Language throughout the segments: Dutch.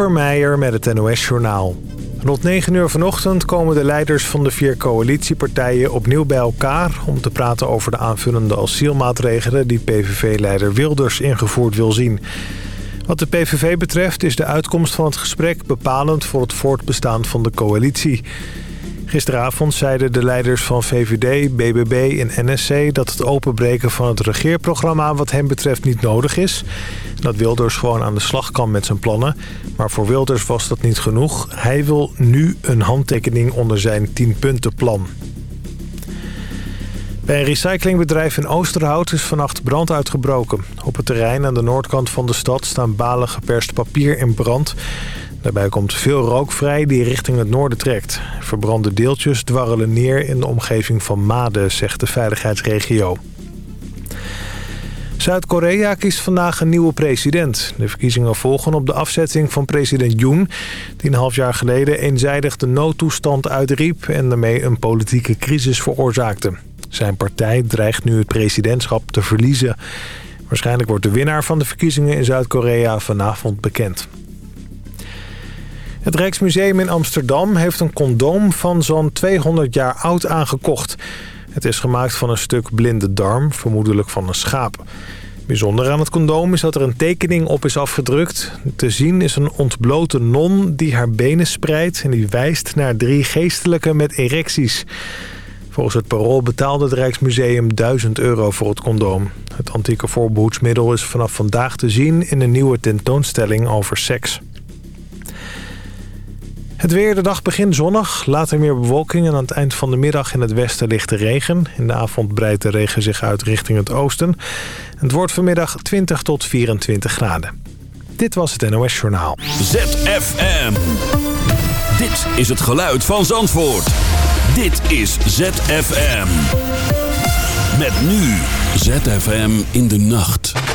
Kasper Meijer met het NOS-journaal. Rond 9 uur vanochtend komen de leiders van de vier coalitiepartijen opnieuw bij elkaar... om te praten over de aanvullende asielmaatregelen die PVV-leider Wilders ingevoerd wil zien. Wat de PVV betreft is de uitkomst van het gesprek bepalend voor het voortbestaan van de coalitie... Gisteravond zeiden de leiders van VVD, BBB en NSC... dat het openbreken van het regeerprogramma wat hem betreft niet nodig is. Dat Wilders gewoon aan de slag kan met zijn plannen. Maar voor Wilders was dat niet genoeg. Hij wil nu een handtekening onder zijn 10-puntenplan. Bij een recyclingbedrijf in Oosterhout is vannacht brand uitgebroken. Op het terrein aan de noordkant van de stad staan balen geperst papier in brand. Daarbij komt veel rook vrij die richting het noorden trekt. Verbrande deeltjes dwarrelen neer in de omgeving van Made, zegt de veiligheidsregio. Zuid-Korea kiest vandaag een nieuwe president. De verkiezingen volgen op de afzetting van president Yoon... die een half jaar geleden eenzijdig de noodtoestand uitriep... en daarmee een politieke crisis veroorzaakte. Zijn partij dreigt nu het presidentschap te verliezen. Waarschijnlijk wordt de winnaar van de verkiezingen in Zuid-Korea vanavond bekend. Het Rijksmuseum in Amsterdam heeft een condoom van zo'n 200 jaar oud aangekocht. Het is gemaakt van een stuk blinde darm, vermoedelijk van een schaap. Bijzonder aan het condoom is dat er een tekening op is afgedrukt. Te zien is een ontblote non die haar benen spreidt... en die wijst naar drie geestelijke met erecties. Volgens het parool betaalde het Rijksmuseum 1000 euro voor het condoom. Het antieke voorbehoedsmiddel is vanaf vandaag te zien... in een nieuwe tentoonstelling over seks. Het weer, de dag begint zonnig, later meer bewolking... en aan het eind van de middag in het westen ligt de regen. In de avond breidt de regen zich uit richting het oosten. Het wordt vanmiddag 20 tot 24 graden. Dit was het NOS Journaal. ZFM. Dit is het geluid van Zandvoort. Dit is ZFM. Met nu ZFM in de nacht.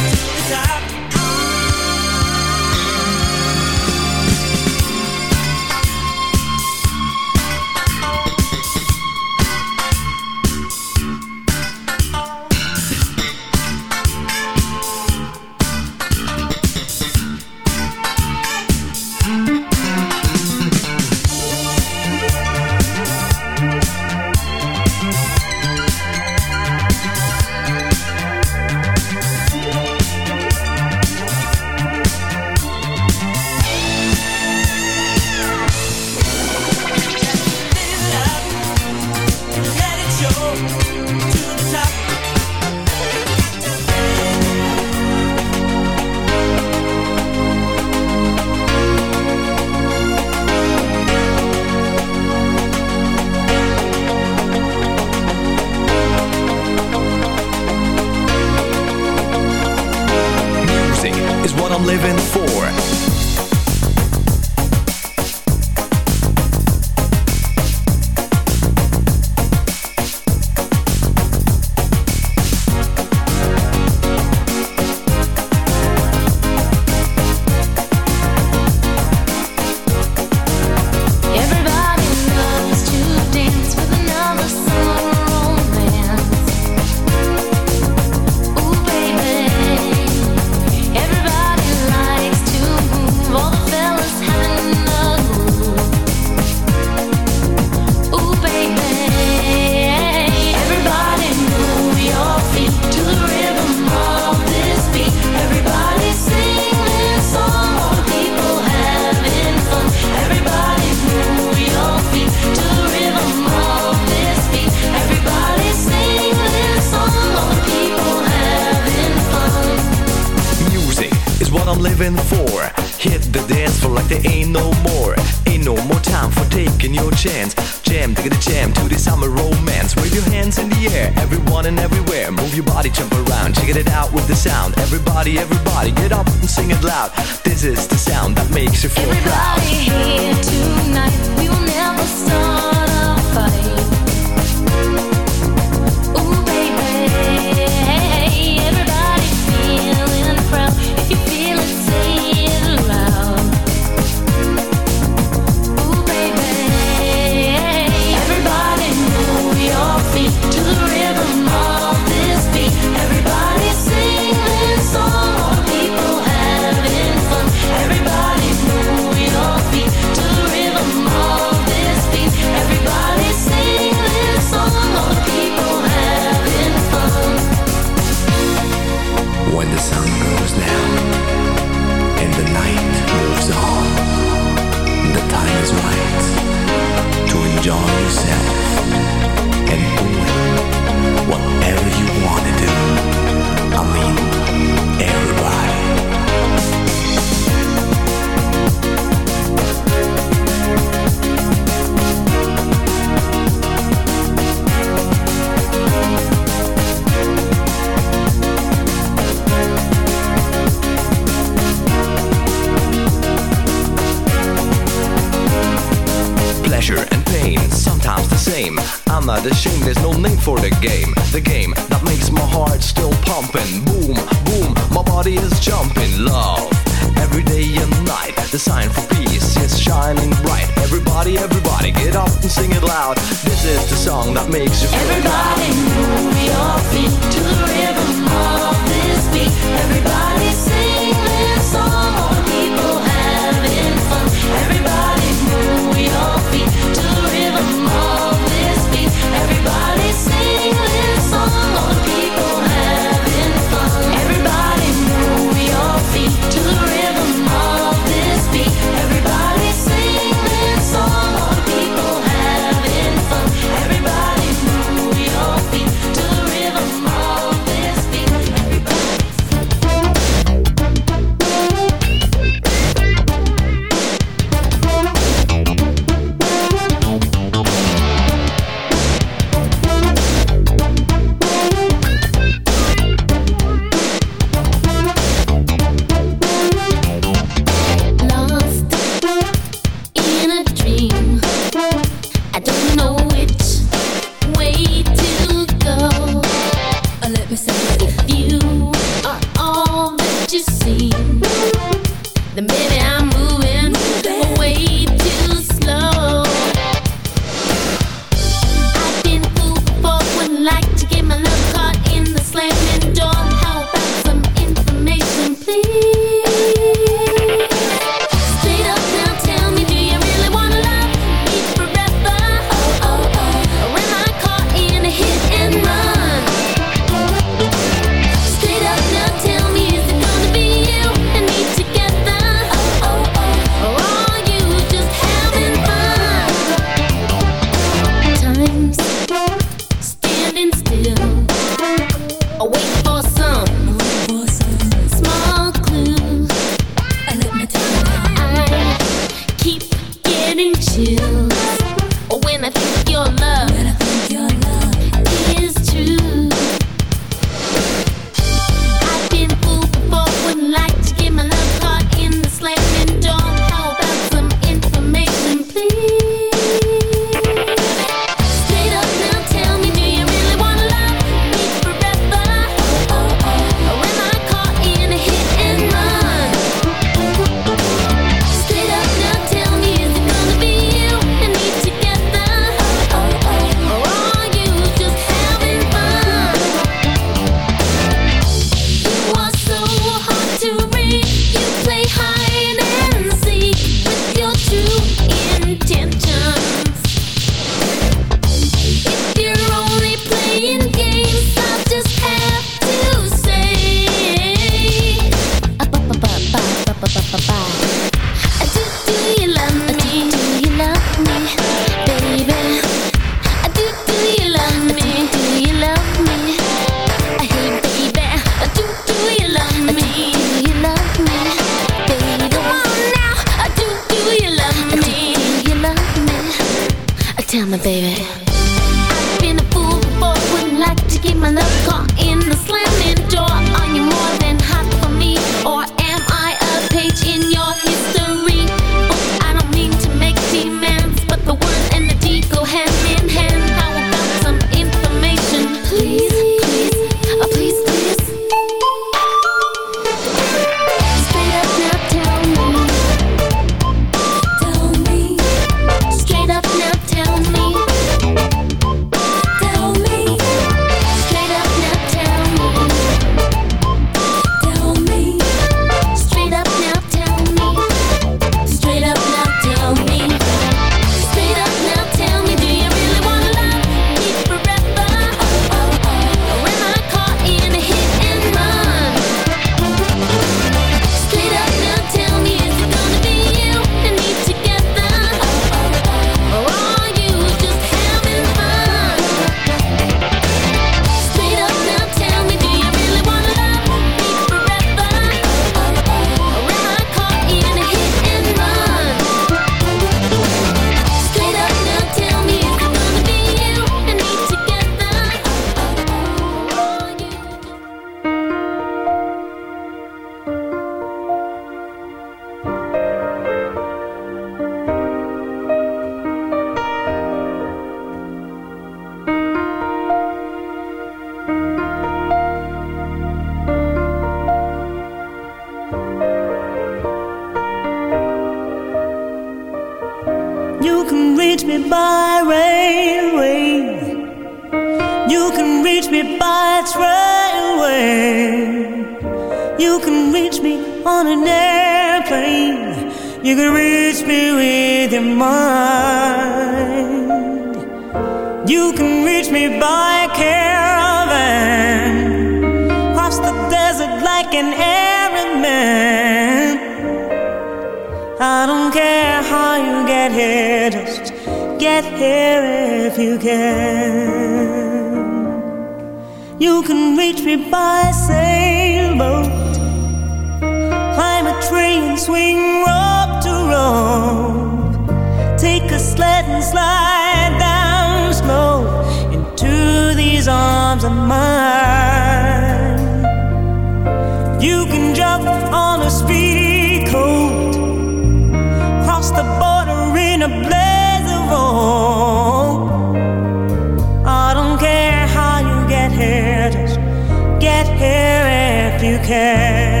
care.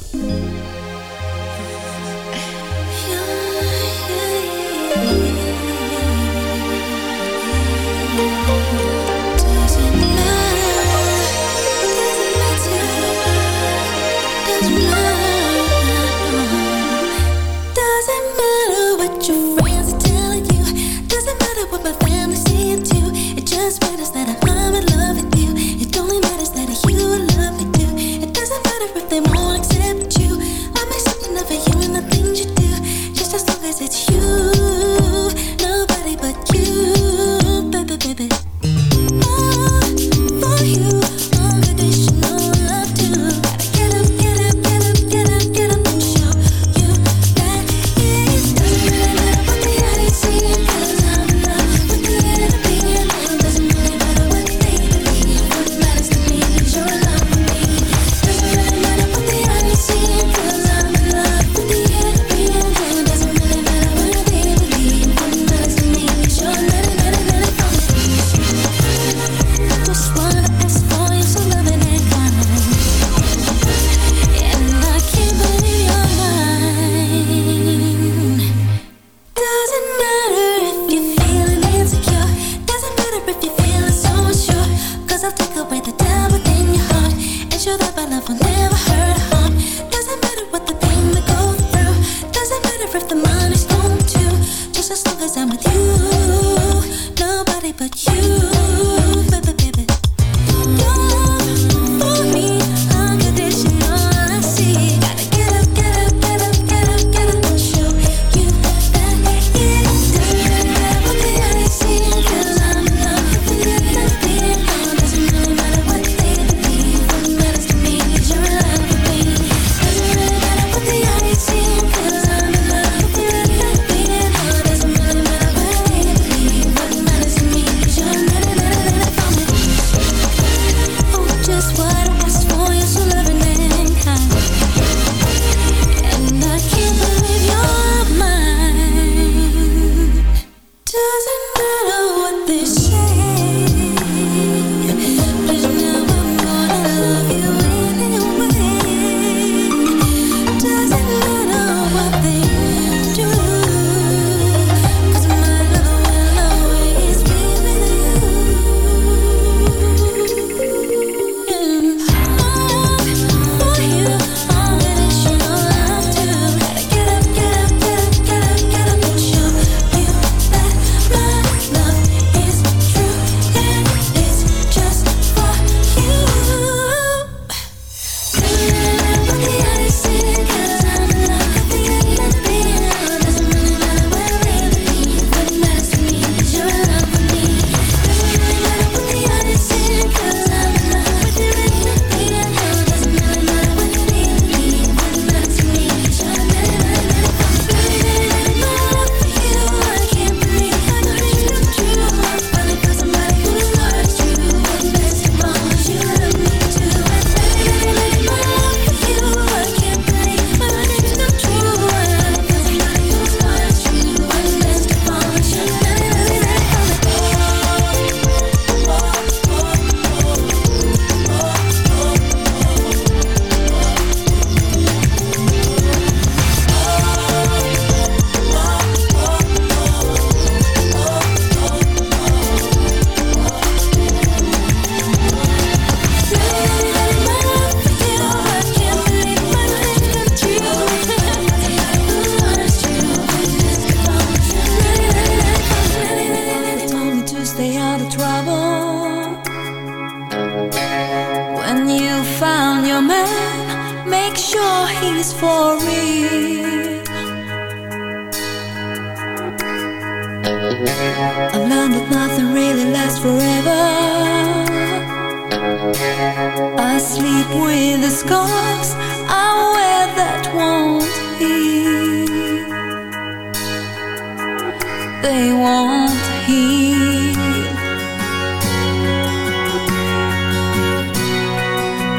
won't heal.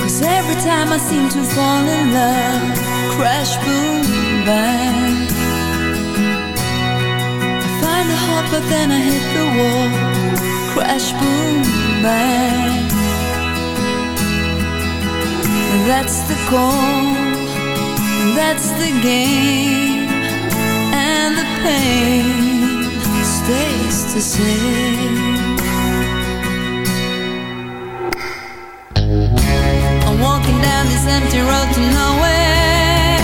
Cause every time I seem to fall in love, crash, boom, bang. I find the heart, but then I hit the wall, crash, boom, bang. That's the goal, that's the game, and the pain stays the same. down this empty road to nowhere.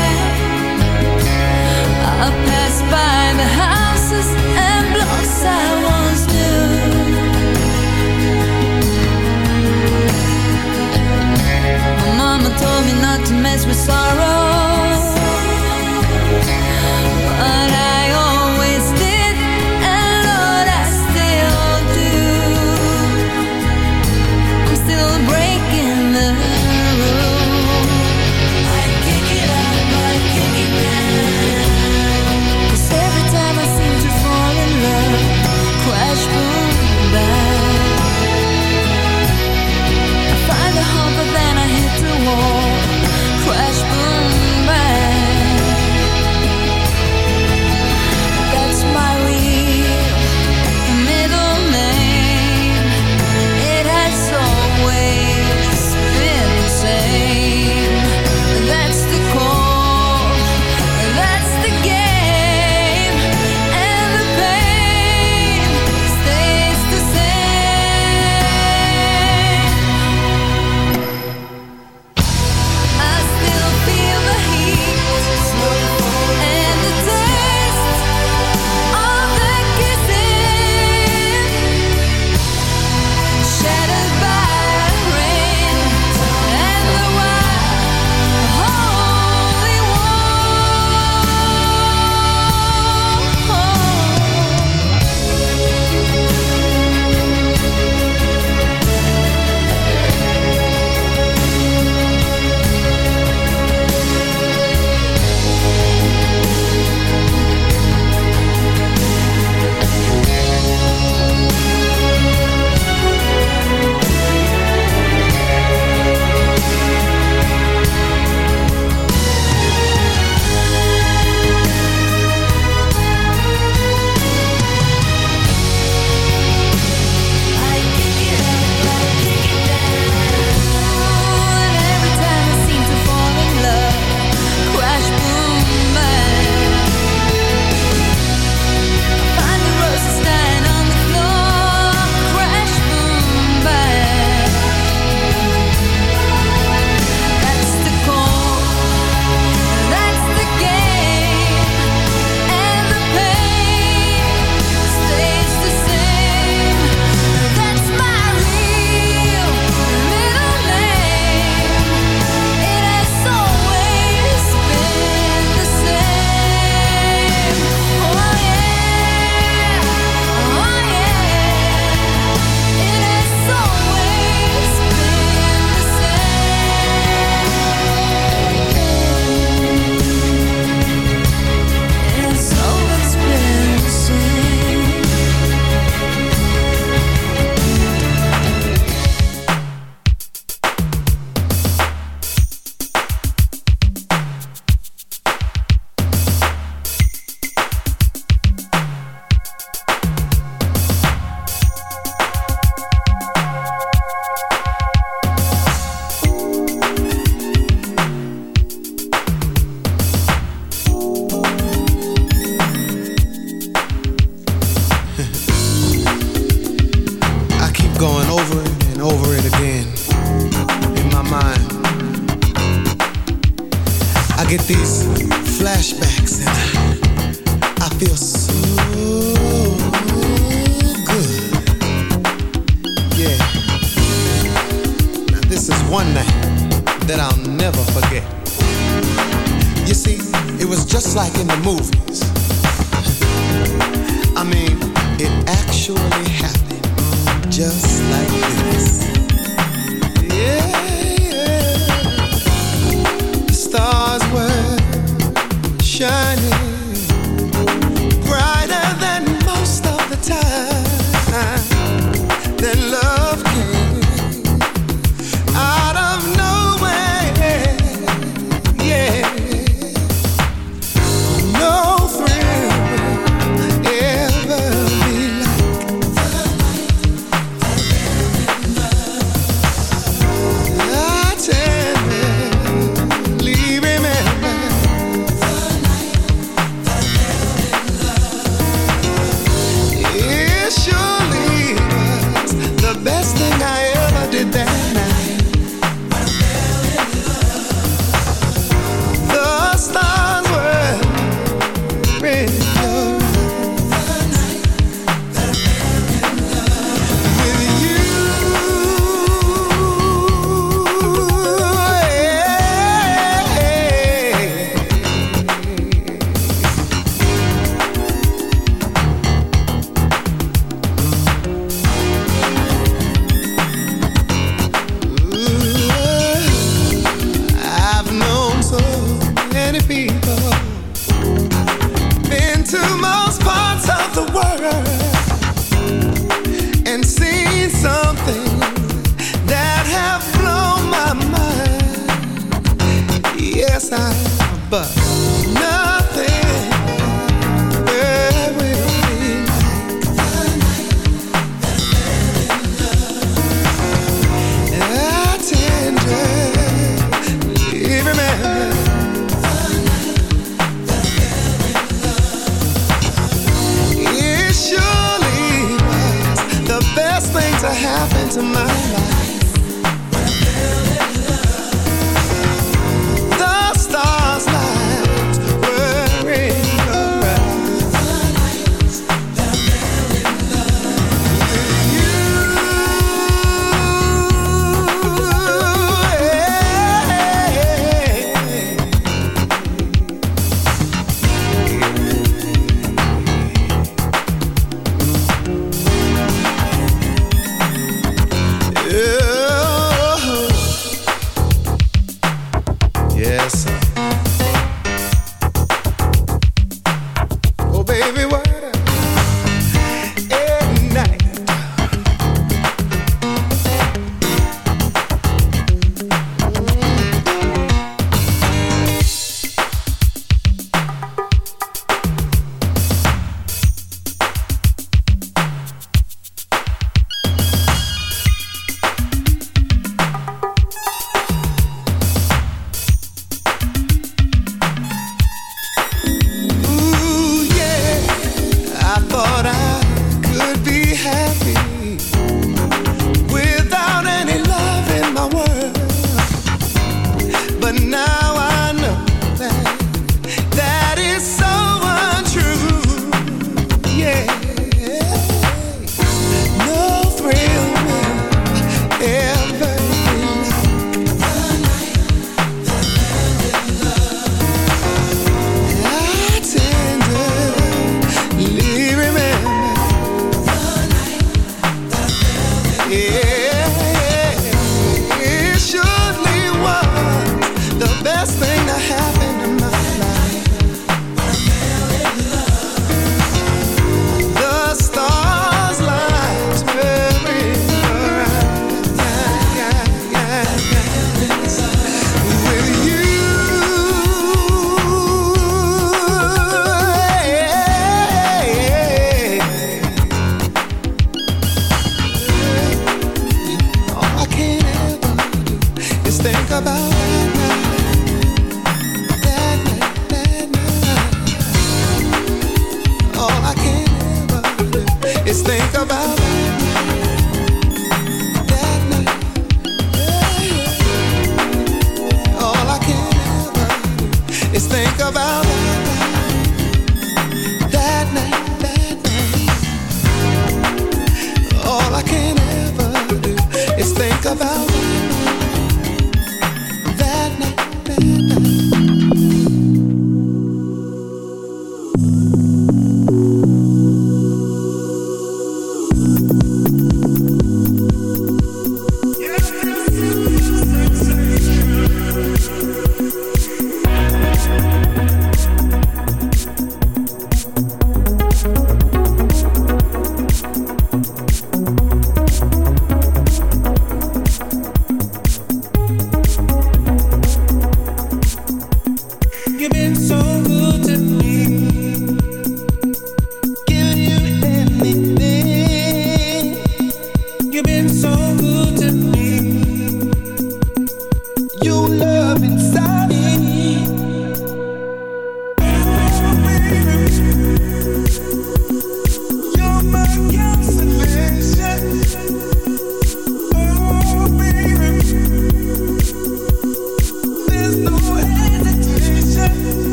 I pass by the houses and blocks I once knew. My mama told me not to mess with sorrow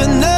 and